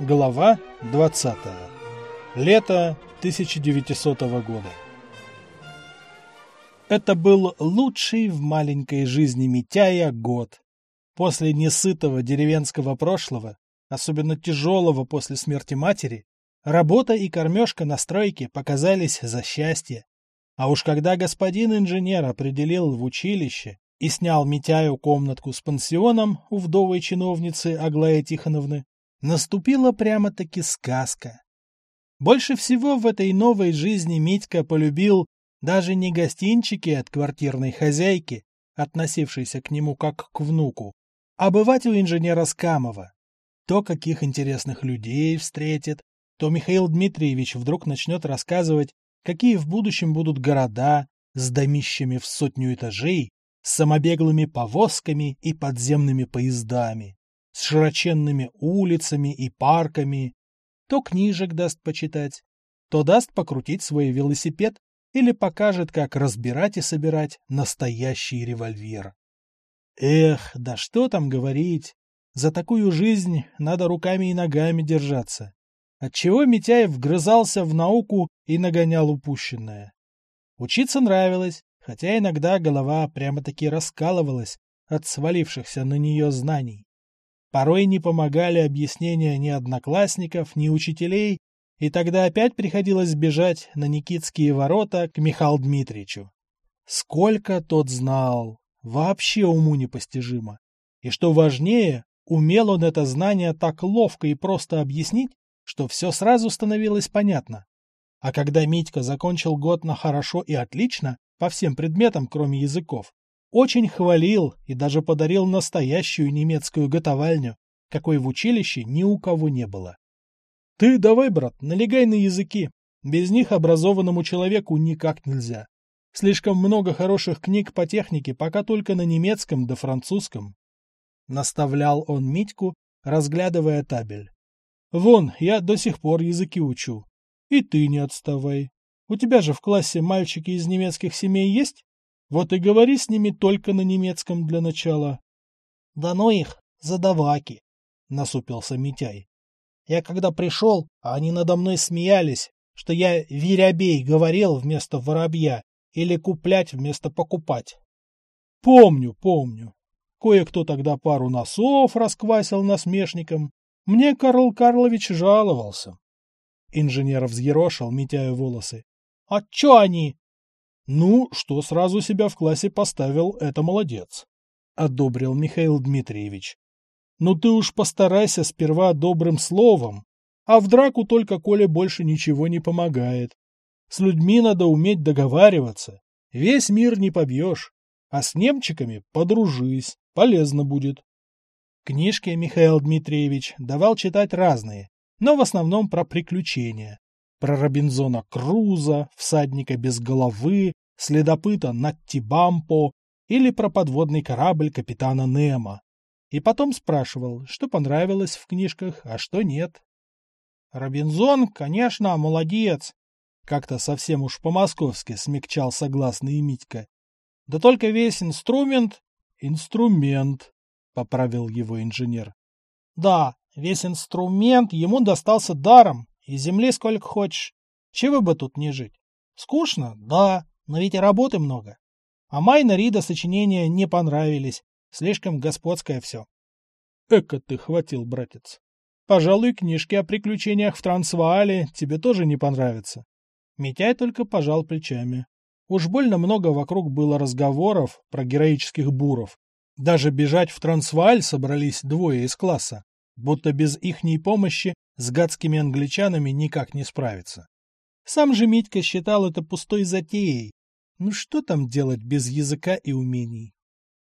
Глава 20. Лето 1900 года. Это был лучший в маленькой жизни Митяя год. После несытого деревенского прошлого, особенно тяжелого после смерти матери, работа и кормежка на стройке показались за счастье. А уж когда господин инженер определил в училище и снял Митяю комнатку с пансионом у вдовой чиновницы Аглаи Тихоновны, наступила прямо-таки сказка. Больше всего в этой новой жизни Митька полюбил даже не гостинчики от квартирной хозяйки, относившейся к нему как к внуку, а бывать у инженера Скамова. То, каких интересных людей встретит, то Михаил Дмитриевич вдруг начнет рассказывать, какие в будущем будут города с домищами в сотню этажей, с самобеглыми повозками и подземными поездами, с широченными улицами и парками. То книжек даст почитать, то даст покрутить свой велосипед или покажет, как разбирать и собирать настоящий револьвер. Эх, да что там говорить, за такую жизнь надо руками и ногами держаться. Отчего Митяев вгрызался в науку и нагонял упущенное. Учиться нравилось, хотя иногда голова прямо-таки раскалывалась от свалившихся на нее знаний. Порой не помогали объяснения ни одноклассников, ни учителей, и тогда опять приходилось бежать на Никитские ворота к Михаилу Дмитриевичу. Сколько тот знал, вообще уму непостижимо. И что важнее, умел он это знание так ловко и просто объяснить, что все сразу становилось понятно. А когда Митька закончил год на хорошо и отлично, по всем предметам, кроме языков, очень хвалил и даже подарил настоящую немецкую готовальню, какой в училище ни у кого не было. Ты давай, брат, налегай на языки. Без них образованному человеку никак нельзя. Слишком много хороших книг по технике, пока только на немецком да французском. Наставлял он Митьку, разглядывая табель. Вон, я до сих пор языки учу. И ты не отставай. У тебя же в классе мальчики из немецких семей есть? Вот и говори с ними только на немецком для начала. — Да ну их, задаваки! — насупился Митяй. Я когда пришел, а они надо мной смеялись, что я «верябей» говорил вместо «воробья» или «куплять» вместо «покупать». Помню, помню. Кое-кто тогда пару носов расквасил насмешником. Мне Карл Карлович жаловался. Инженер взъерошил Митяю волосы. — А чё они? — Ну, что сразу себя в классе поставил, это молодец. — одобрил Михаил Дмитриевич. Ну ты уж постарайся сперва добрым словом, а в драку только коли больше ничего не помогает. С людьми надо уметь договариваться. Весь мир не побьешь. А с немчиками подружись, полезно будет. Книжки Михаил Дмитриевич давал читать разные, но в основном про приключения. Про Робинзона Круза, всадника без головы, следопыта Натти Бампо или про подводный корабль капитана Немо и потом спрашивал, что понравилось в книжках, а что нет. «Робинзон, конечно, молодец!» Как-то совсем уж по-московски смягчал согласный Митька. «Да только весь инструмент...» «Инструмент», — поправил его инженер. «Да, весь инструмент ему достался даром, и земли сколько хочешь. Чего бы тут не жить? Скучно? Да, но ведь и работы много. А Майна Рида сочинения не понравились, Слишком господское все. Эка ты хватил, братец. Пожалуй, книжки о приключениях в Трансваале тебе тоже не понравятся. Митяй только пожал плечами. Уж больно много вокруг было разговоров про героических буров. Даже бежать в Трансвааль собрались двое из класса, будто без ихней помощи с гадскими англичанами никак не справиться. Сам же Митька считал это пустой затеей. Ну что там делать без языка и умений?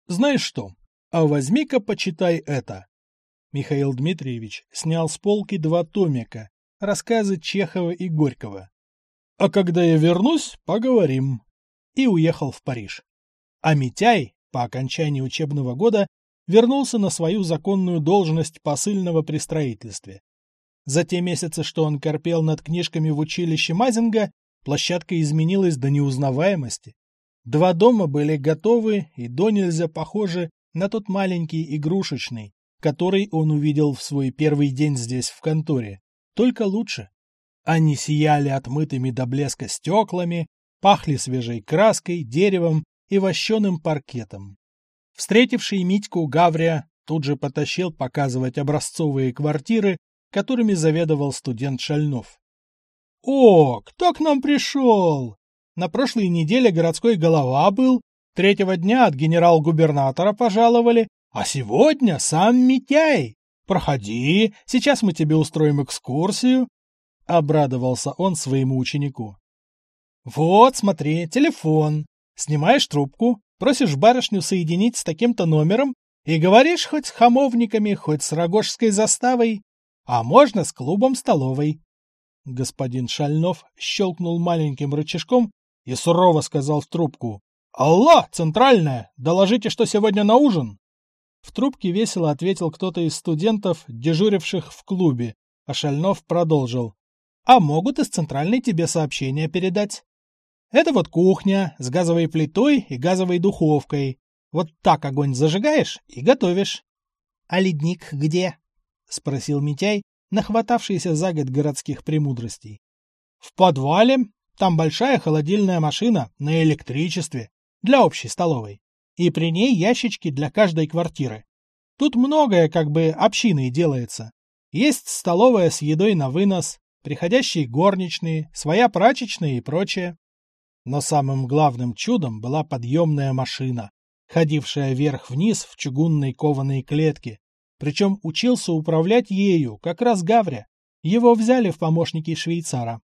Знаешь что? А возьми-ка почитай это. Михаил Дмитриевич снял с полки два томика, рассказы Чехова и Горького. А когда я вернусь, поговорим. И уехал в Париж. А Митяй, по окончании учебного года, вернулся на свою законную должность посыльного при строительстве. За те месяцы, что он корпел над книжками в училище Мазинга, площадка изменилась до неузнаваемости. Два дома были готовы и до нельзя похожи на тот маленький игрушечный, который он увидел в свой первый день здесь, в конторе, только лучше. Они сияли отмытыми до блеска стеклами, пахли свежей краской, деревом и вощеным паркетом. Встретивший Митьку Гаврия тут же потащил показывать образцовые квартиры, которыми заведовал студент Шальнов. «О, кто к нам пришел? На прошлой неделе городской голова был, третьего дня от генерал-губернатора пожаловали, а сегодня сам Митяй. Проходи, сейчас мы тебе устроим экскурсию. Обрадовался он своему ученику. Вот, смотри, телефон. Снимаешь трубку, просишь барышню соединить с таким-то номером и говоришь хоть с хамовниками, хоть с рогожской заставой, а можно с клубом-столовой. Господин Шальнов щелкнул маленьким рычажком и сурово сказал в трубку. «Алло, центральная, доложите, что сегодня на ужин!» В трубке весело ответил кто-то из студентов, дежуривших в клубе, а Шальнов продолжил. «А могут из центральной тебе сообщения передать? Это вот кухня с газовой плитой и газовой духовкой. Вот так огонь зажигаешь и готовишь». «А ледник где?» — спросил Митяй, нахватавшийся за год городских премудростей. «В подвале. Там большая холодильная машина на электричестве для общей столовой и при ней ящички для каждой квартиры. Тут многое как бы общиной делается. Есть столовая с едой на вынос, приходящие горничные, своя прачечная и прочее. Но самым главным чудом была подъемная машина, ходившая вверх-вниз в чугунной кованой клетке. Причем учился управлять ею как раз Гавря. Его взяли в помощники швейцара.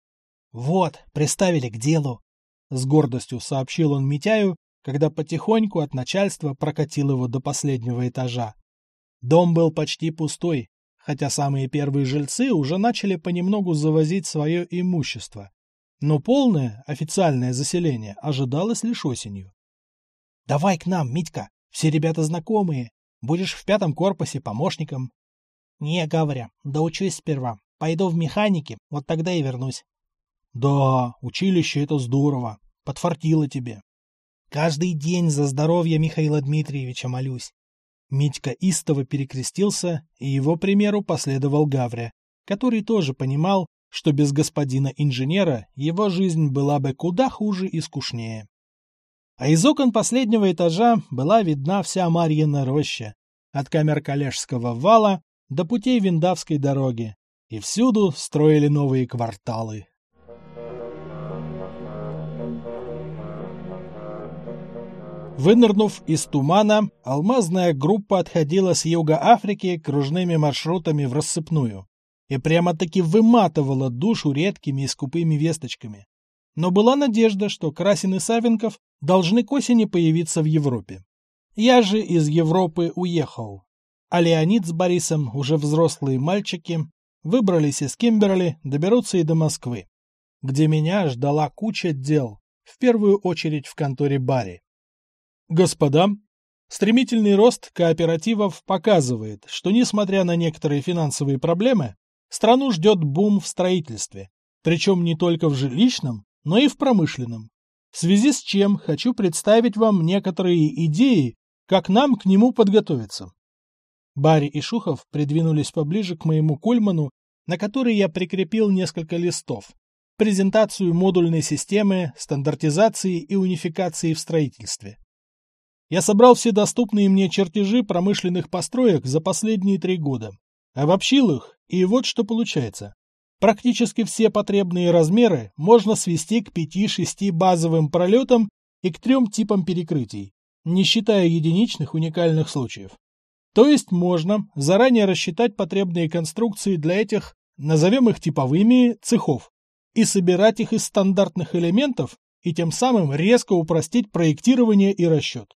«Вот, приставили к делу», — с гордостью сообщил он Митяю, когда потихоньку от начальства прокатил его до последнего этажа. Дом был почти пустой, хотя самые первые жильцы уже начали понемногу завозить свое имущество. Но полное официальное заселение ожидалось лишь осенью. «Давай к нам, Митька, все ребята знакомые. Будешь в пятом корпусе помощником». «Не, говоря, доучусь сперва. Пойду в механике, вот тогда и вернусь». «Да, училище — это здорово. Подфартило тебе. Каждый день за здоровье Михаила Дмитриевича молюсь. Митька истово перекрестился, и его примеру последовал Гавря, который тоже понимал, что без господина инженера его жизнь была бы куда хуже и скучнее. А из окон последнего этажа была видна вся Марьина роща, от камер Калежского вала до путей Виндавской дороги, и всюду строили новые кварталы. Вынырнув из тумана, алмазная группа отходила с юга Африки кружными маршрутами в рассыпную и прямо-таки выматывала душу редкими и скупыми весточками. Но была надежда, что Красин и Савенков должны к осени появиться в Европе. Я же из Европы уехал. А Леонид с Борисом, уже взрослые мальчики, выбрались из Кимберли, доберутся и до Москвы, где меня ждала куча дел, в первую очередь в конторе Барри. Господа, стремительный рост кооперативов показывает, что, несмотря на некоторые финансовые проблемы, страну ждет бум в строительстве, причем не только в жилищном, но и в промышленном. В связи с чем хочу представить вам некоторые идеи, как нам к нему подготовиться. Барри и Шухов придвинулись поближе к моему кульману, на который я прикрепил несколько листов. Презентацию модульной системы, стандартизации и унификации в строительстве. Я собрал все доступные мне чертежи промышленных построек за последние три года, обобщил их, и вот что получается. Практически все потребные размеры можно свести к 5-6 базовым пролетам и к трем типам перекрытий, не считая единичных уникальных случаев. То есть можно заранее рассчитать потребные конструкции для этих, назовем их типовыми, цехов, и собирать их из стандартных элементов, и тем самым резко упростить проектирование и расчет.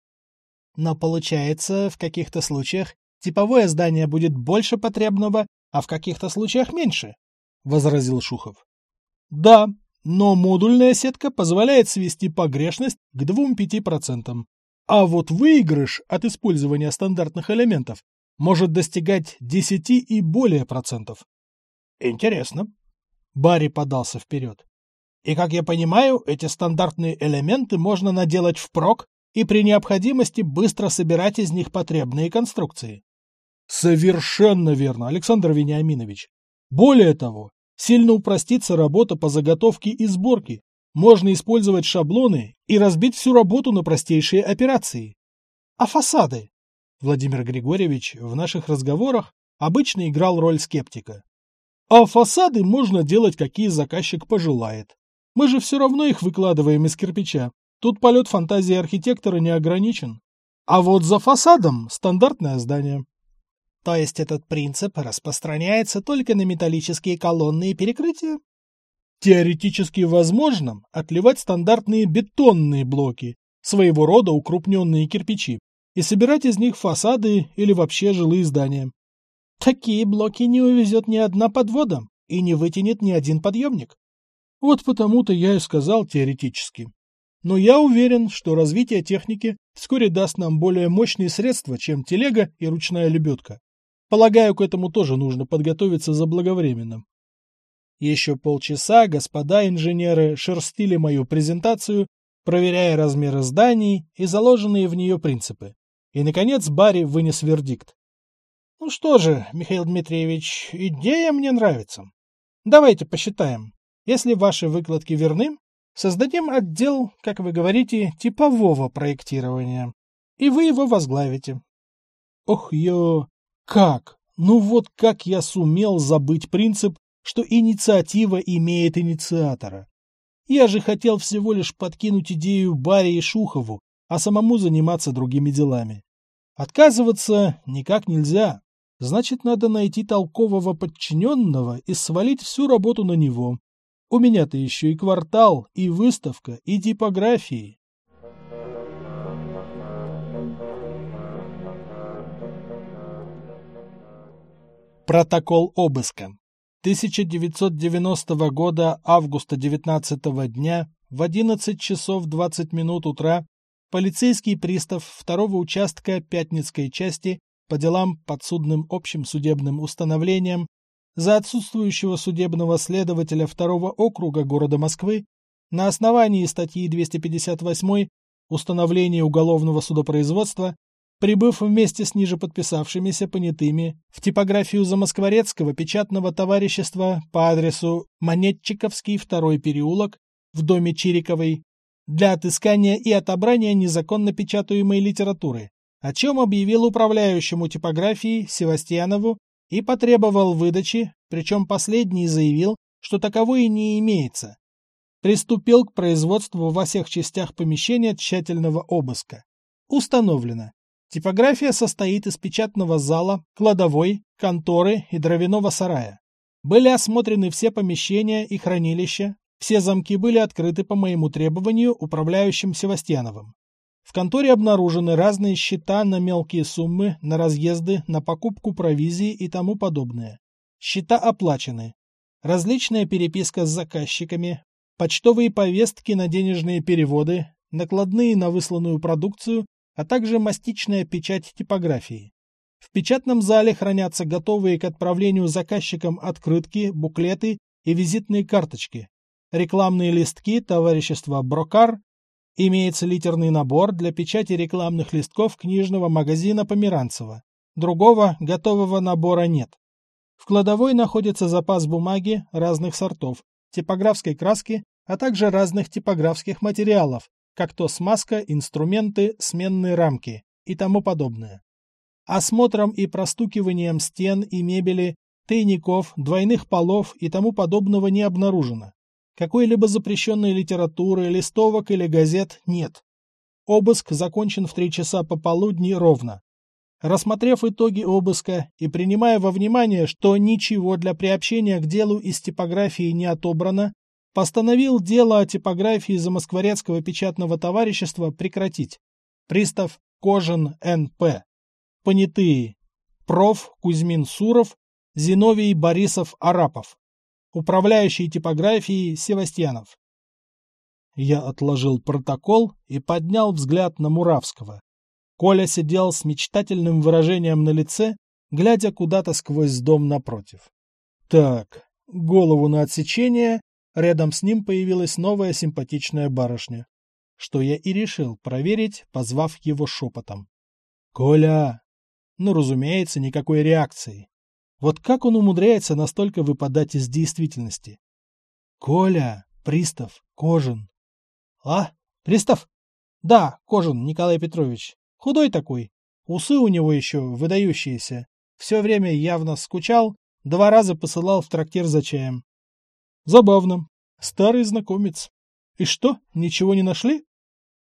Но получается, в каких-то случаях типовое здание будет больше потребного, а в каких-то случаях меньше, — возразил Шухов. Да, но модульная сетка позволяет свести погрешность к 2-5%. А вот выигрыш от использования стандартных элементов может достигать 10 и более процентов. Интересно. Барри подался вперед. И, как я понимаю, эти стандартные элементы можно наделать впрок и при необходимости быстро собирать из них потребные конструкции. Совершенно верно, Александр Вениаминович. Более того, сильно упростится работа по заготовке и сборке. Можно использовать шаблоны и разбить всю работу на простейшие операции. А фасады? Владимир Григорьевич в наших разговорах обычно играл роль скептика. А фасады можно делать, какие заказчик пожелает. Мы же все равно их выкладываем из кирпича. Тут полет фантазии архитектора не ограничен. А вот за фасадом стандартное здание. То есть этот принцип распространяется только на металлические колонны и перекрытия? Теоретически возможно отливать стандартные бетонные блоки, своего рода укрупненные кирпичи, и собирать из них фасады или вообще жилые здания. Такие блоки не увезет ни одна подвода и не вытянет ни один подъемник. Вот потому-то я и сказал теоретически. Но я уверен, что развитие техники вскоре даст нам более мощные средства, чем телега и ручная лебедка. Полагаю, к этому тоже нужно подготовиться заблаговременно. Еще полчаса господа инженеры шерстили мою презентацию, проверяя размеры зданий и заложенные в нее принципы. И, наконец, Барри вынес вердикт. Ну что же, Михаил Дмитриевич, идея мне нравится. Давайте посчитаем. Если ваши выкладки верны, создадим отдел, как вы говорите, типового проектирования. И вы его возглавите. Ох, ё, как? Ну вот как я сумел забыть принцип, что инициатива имеет инициатора. Я же хотел всего лишь подкинуть идею Барри и Шухову, а самому заниматься другими делами. Отказываться никак нельзя. Значит, надо найти толкового подчиненного и свалить всю работу на него. У меня-то еще и квартал, и выставка, и типографии. Протокол обыска. 1990 года августа 19 дня в 11 часов 20 минут утра полицейский пристав второго участка Пятницкой части по делам подсудным общим судебным установлением за отсутствующего судебного следователя второго округа города Москвы на основании статьи 258 «Установление уголовного судопроизводства» прибыв вместе с ниже подписавшимися понятыми в типографию Замоскворецкого печатного товарищества по адресу Монетчиковский, второй переулок, в доме Чириковой, для отыскания и отобрания незаконно печатаемой литературы, о чем объявил управляющему типографии Севастьянову и потребовал выдачи, причем последний заявил, что таковой не имеется. Приступил к производству во всех частях помещения тщательного обыска. Установлено, Типография состоит из печатного зала, кладовой, конторы и дровяного сарая. Были осмотрены все помещения и хранилища, все замки были открыты по моему требованию управляющим Севастьяновым. В конторе обнаружены разные счета на мелкие суммы, на разъезды, на покупку провизии и тому подобное. Счета оплачены. Различная переписка с заказчиками, почтовые повестки на денежные переводы, накладные на высланную продукцию а также мастичная печать типографии. В печатном зале хранятся готовые к отправлению заказчикам открытки, буклеты и визитные карточки, рекламные листки товарищества «Брокар», имеется литерный набор для печати рекламных листков книжного магазина Померанцева. Другого готового набора нет. В кладовой находится запас бумаги разных сортов, типографской краски, а также разных типографских материалов, как то смазка, инструменты, сменные рамки и тому подобное. Осмотром и простукиванием стен и мебели, тайников, двойных полов и тому подобного не обнаружено. Какой-либо запрещенной литературы, листовок или газет нет. Обыск закончен в три часа пополудни ровно. Рассмотрев итоги обыска и принимая во внимание, что ничего для приобщения к делу из типографии не отобрано, Постановил дело о типографии Замоскворецкого печатного товарищества прекратить. Пристав Кожин Н.П. Понятые. Проф. Кузьмин Суров. Зиновий Борисов Арапов. Управляющий типографией Севастьянов. Я отложил протокол и поднял взгляд на Муравского. Коля сидел с мечтательным выражением на лице, глядя куда-то сквозь дом напротив. Так, голову на отсечение Рядом с ним появилась новая симпатичная барышня, что я и решил проверить, позвав его шепотом. «Коля!» но, разумеется, никакой реакции. Вот как он умудряется настолько выпадать из действительности? Коля, пристав, Кожин. А, пристав? Да, Кожин Николай Петрович. Худой такой. Усы у него еще выдающиеся. Все время явно скучал, два раза посылал в трактир за чаем. Забавно. Старый знакомец. И что, ничего не нашли?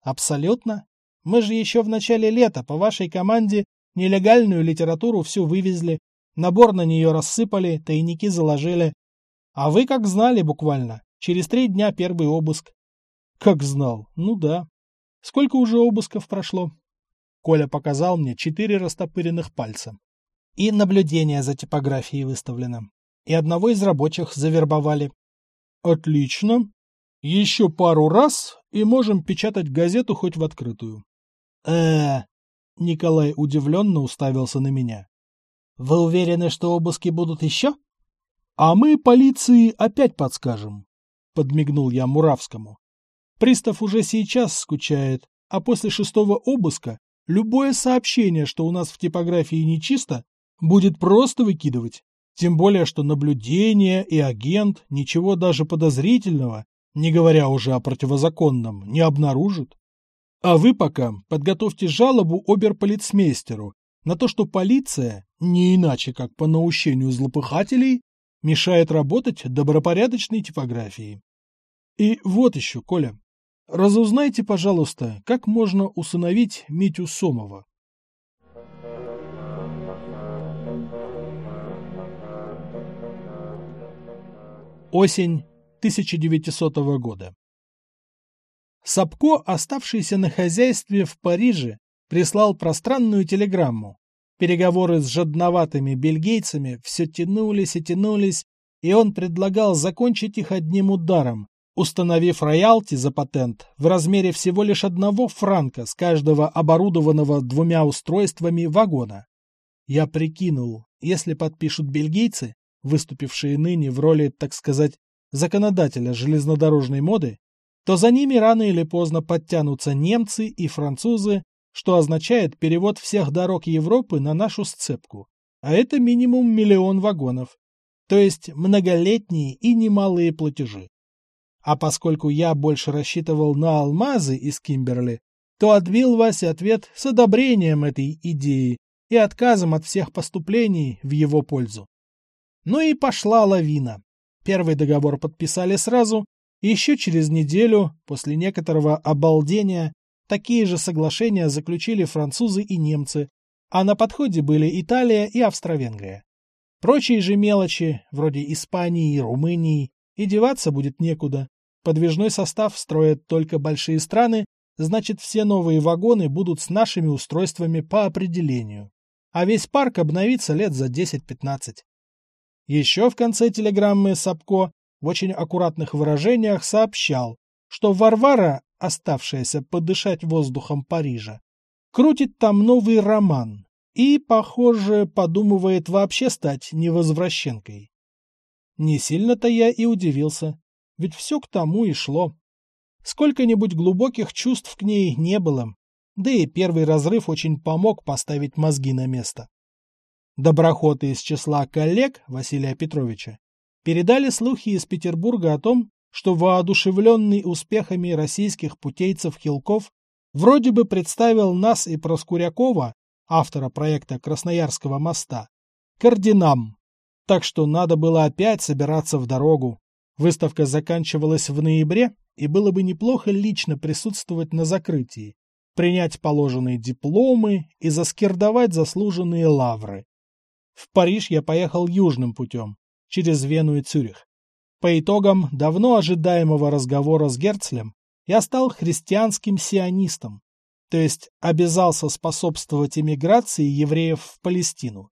Абсолютно. Мы же еще в начале лета по вашей команде нелегальную литературу всю вывезли, набор на нее рассыпали, тайники заложили. А вы как знали буквально. Через три дня первый обыск. Как знал? Ну да. Сколько уже обысков прошло? Коля показал мне четыре растопыренных пальца. И наблюдение за типографией выставлено. И одного из рабочих завербовали. Отлично. Еще пару раз, и можем печатать газету хоть в открытую. э Николай удивленно уставился на меня. Вы уверены, что обыски будут еще? А мы полиции опять подскажем, подмигнул я Муравскому. Пристав уже сейчас скучает, а после шестого обыска любое сообщение, что у нас в типографии нечисто, будет просто выкидывать. Тем более, что наблюдение и агент ничего даже подозрительного не говоря уже о противозаконном, не обнаружат. А вы пока подготовьте жалобу оберполицмейстеру на то, что полиция, не иначе как по наущению злопыхателей, мешает работать добропорядочной типографии. И вот еще, Коля, разузнайте, пожалуйста, как можно усыновить Митю Сомова. Осень 1900 года. Сапко, оставшийся на хозяйстве в Париже, прислал пространную телеграмму. Переговоры с жадноватыми бельгийцами все тянулись и тянулись, и он предлагал закончить их одним ударом, установив роялти за патент в размере всего лишь одного франка с каждого оборудованного двумя устройствами вагона. Я прикинул, если подпишут бельгийцы, выступившие ныне в роли, так сказать, законодателя железнодорожной моды, то за ними рано или поздно подтянутся немцы и французы, что означает перевод всех дорог Европы на нашу сцепку, а это минимум миллион вагонов, то есть многолетние и немалые платежи. А поскольку я больше рассчитывал на алмазы из Кимберли, то отбил Вася ответ с одобрением этой идеи и отказом от всех поступлений в его пользу. Ну и пошла лавина. Первый договор подписали сразу, и еще через неделю, после некоторого обалдения, такие же соглашения заключили французы и немцы, а на подходе были Италия и Австро-Венгрия. Прочие же мелочи, вроде Испании и Румынии, и деваться будет некуда. Подвижной состав строят только большие страны, значит все новые вагоны будут с нашими устройствами по определению. А весь парк обновится лет за 10-15. Еще в конце телеграммы Сапко в очень аккуратных выражениях сообщал, что Варвара, оставшаяся подышать воздухом Парижа, крутит там новый роман и, похоже, подумывает вообще стать невозвращенкой. Не сильно-то я и удивился, ведь все к тому и шло. Сколько-нибудь глубоких чувств к ней не было, да и первый разрыв очень помог поставить мозги на место. Доброходы из числа коллег Василия Петровича передали слухи из Петербурга о том, что воодушевленный успехами российских путейцев Хилков вроде бы представил нас и Проскурякова, автора проекта Красноярского моста, к орденам. Так что надо было опять собираться в дорогу. Выставка заканчивалась в ноябре, и было бы неплохо лично присутствовать на закрытии, принять положенные дипломы и заскирдовать заслуженные лавры. В Париж я поехал южным путем, через Вену и Цюрих. По итогам давно ожидаемого разговора с Герцлем я стал христианским сионистом, то есть обязался способствовать эмиграции евреев в Палестину.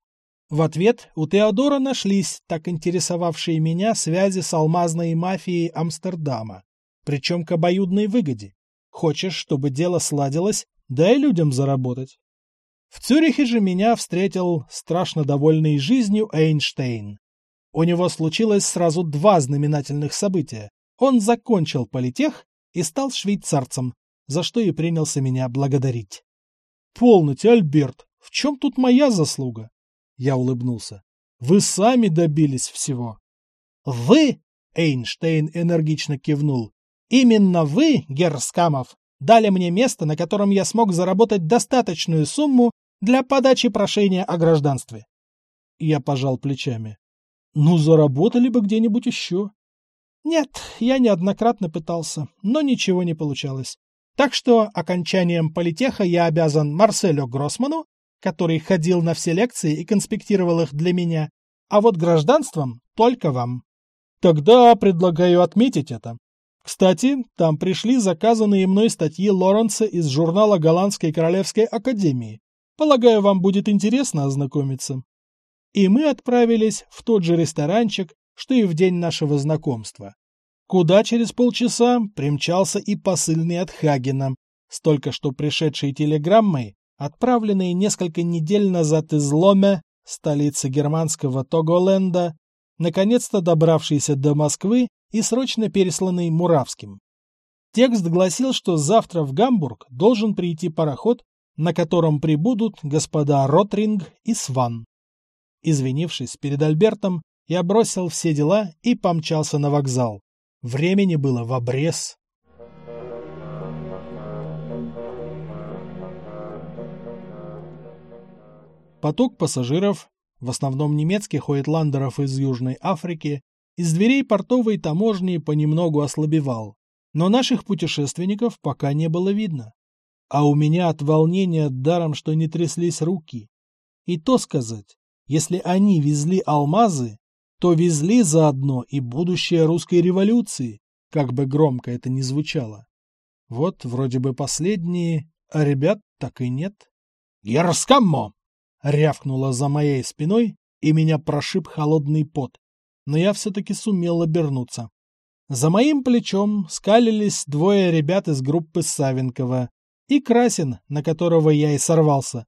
В ответ у Теодора нашлись так интересовавшие меня связи с алмазной мафией Амстердама, причем к обоюдной выгоде. Хочешь, чтобы дело сладилось, дай людям заработать. В Цюрихе же меня встретил страшно довольный жизнью Эйнштейн. У него случилось сразу два знаменательных события. Он закончил политех и стал швейцарцем, за что и принялся меня благодарить. «Полноте, Альберт, В чем тут моя заслуга? Я улыбнулся. Вы сами добились всего. Вы? Эйнштейн энергично кивнул. Именно вы, Герскамов, дали мне место, на котором я смог заработать достаточную сумму для подачи прошения о гражданстве. Я пожал плечами. Ну, заработали бы где-нибудь еще. Нет, я неоднократно пытался, но ничего не получалось. Так что окончанием политеха я обязан Марселю Гроссману, который ходил на все лекции и конспектировал их для меня, а вот гражданством только вам. Тогда предлагаю отметить это. Кстати, там пришли заказанные мной статьи Лоренца из журнала Голландской Королевской Академии. Полагаю, вам будет интересно ознакомиться. И мы отправились в тот же ресторанчик, что и в день нашего знакомства. Куда через полчаса примчался и посыльный от Хагена, столько что пришедшей телеграммой, отправленной несколько недель назад из Ломе, столицы германского Тоголенда, наконец-то добравшийся до Москвы и срочно пересланный Муравским. Текст гласил, что завтра в Гамбург должен прийти пароход, на котором прибудут господа Ротринг и Сван. Извинившись перед Альбертом, я бросил все дела и помчался на вокзал. Времени было в обрез. Поток пассажиров, в основном немецких уэтландеров из Южной Африки, из дверей портовой таможни понемногу ослабевал, но наших путешественников пока не было видно. А у меня от волнения даром, что не тряслись руки. И то сказать, если они везли алмазы, то везли заодно и будущее русской революции, как бы громко это ни звучало. Вот вроде бы последние, а ребят так и нет. «Герскаммо!» — рявкнуло за моей спиной, и меня прошиб холодный пот, но я все-таки сумел обернуться. За моим плечом скалились двое ребят из группы Савенкова и Красин, на которого я и сорвался.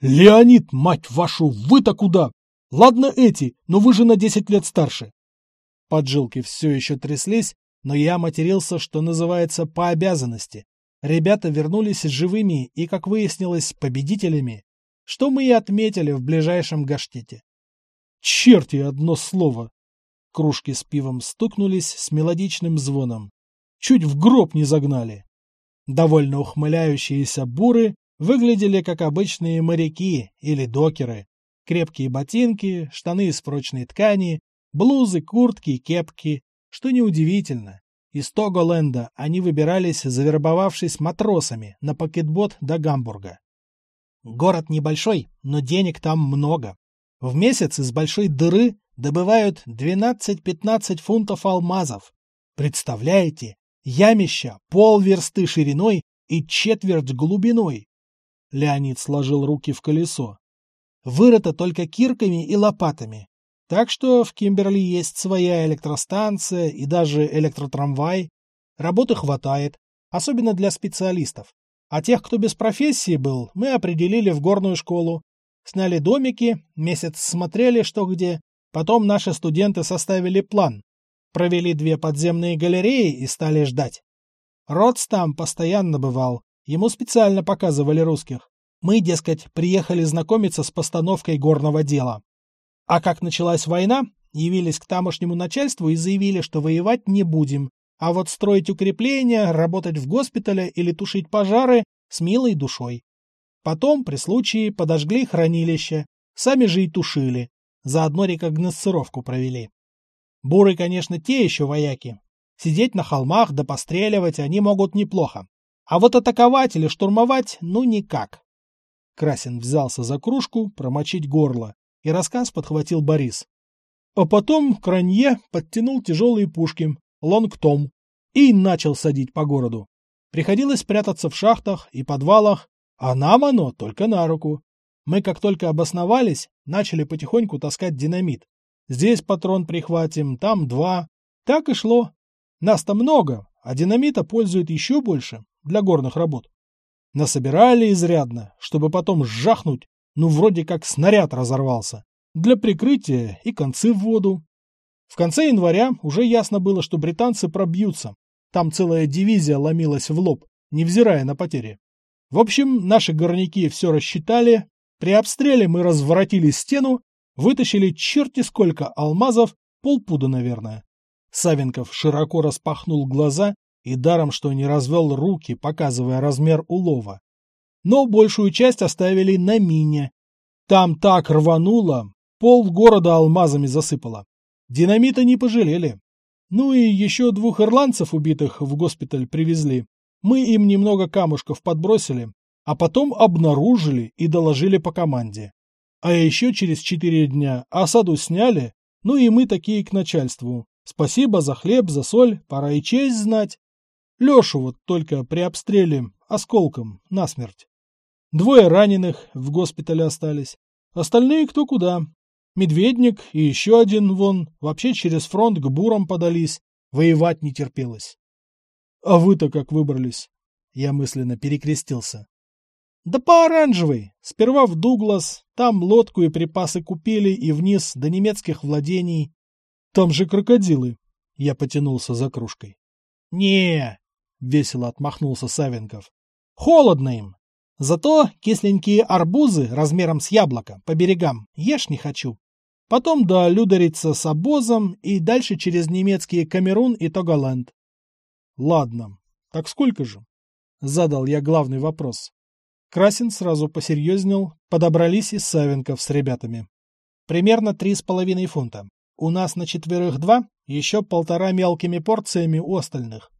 «Леонид, мать вашу, вы-то куда? Ладно эти, но вы же на десять лет старше. Поджилки все еще тряслись, но я матерился, что называется, по обязанности. Ребята вернулись живыми и, как выяснилось, победителями, что мы и отметили в ближайшем гаштете. Черти одно слово! Кружки с пивом стукнулись с мелодичным звоном. Чуть в гроб не загнали. Довольно ухмыляющиеся буры выглядели как обычные моряки или докеры, Крепкие ботинки, штаны из прочной ткани, блузы, куртки и кепки. Что неудивительно, из Тоголенда они выбирались, завербовавшись матросами на пакетбот до Гамбурга. Город небольшой, но денег там много. В месяц из большой дыры добывают 12-15 фунтов алмазов. Представляете, ямища полверсты шириной и четверть глубиной. Леонид сложил руки в колесо вырыто только кирками и лопатами. Так что в Кимберли есть своя электростанция и даже электротрамвай. Работы хватает, особенно для специалистов. А тех, кто без профессии был, мы определили в горную школу. Сняли домики, месяц смотрели, что где. Потом наши студенты составили план. Провели две подземные галереи и стали ждать. Ротс там постоянно бывал. Ему специально показывали русских. Мы, дескать, приехали знакомиться с постановкой горного дела. А как началась война, явились к тамошнему начальству и заявили, что воевать не будем, а вот строить укрепления, работать в госпитале или тушить пожары с милой душой. Потом, при случае, подожгли хранилище, сами же и тушили, заодно рекогносцировку провели. Буры, конечно, те еще вояки. Сидеть на холмах да постреливать они могут неплохо. А вот атаковать или штурмовать, ну никак. Красин взялся за кружку промочить горло, и рассказ подхватил Борис. А потом Кранье подтянул тяжелые пушки, лонгтом, и начал садить по городу. Приходилось прятаться в шахтах и подвалах, а нам оно только на руку. Мы, как только обосновались, начали потихоньку таскать динамит. Здесь патрон прихватим, там два. Так и шло. Нас-то много, а динамита пользуют еще больше для горных работ. Насобирали изрядно, чтобы потом сжахнуть, ну вроде как снаряд разорвался, для прикрытия и концы в воду. В конце января уже ясно было, что британцы пробьются. Там целая дивизия ломилась в лоб, невзирая на потери. В общем, наши горняки все рассчитали, При обстреле мы разворотили стену, вытащили черти сколько алмазов, полпуда, наверное. Савенков широко распахнул глаза и даром, что не развел руки, показывая размер улова. Но большую часть оставили на мине. Там так рвануло, пол города алмазами засыпало. Динамита не пожалели. Ну и еще двух ирландцев убитых в госпиталь привезли. Мы им немного камушков подбросили, а потом обнаружили и доложили по команде. А еще через четыре дня осаду сняли, ну и мы такие к начальству. Спасибо за хлеб, за соль, пора и честь знать. Лешу вот только при обстреле осколком насмерть. Двое раненых в госпитале остались. Остальные кто куда. Медведник и еще один вон вообще через фронт к бурам подались. Воевать не терпелось. А вы-то как выбрались? Я мысленно перекрестился. Да по оранжевой. Сперва в Дуглас, там лодку и припасы купили и вниз до немецких владений. Там же крокодилы. Я потянулся за кружкой. не весело отмахнулся Савенков. Холодно им. Зато кисленькие арбузы размером с яблоко по берегам ешь не хочу. Потом до Людорица с обозом и дальше через немецкие Камерун и Тоголанд. Ладно, так сколько же? Задал я главный вопрос. Красин сразу посерьезнел, подобрались и Савенков с ребятами. Примерно три с половиной фунта. У нас на четверых два, еще полтора мелкими порциями у остальных.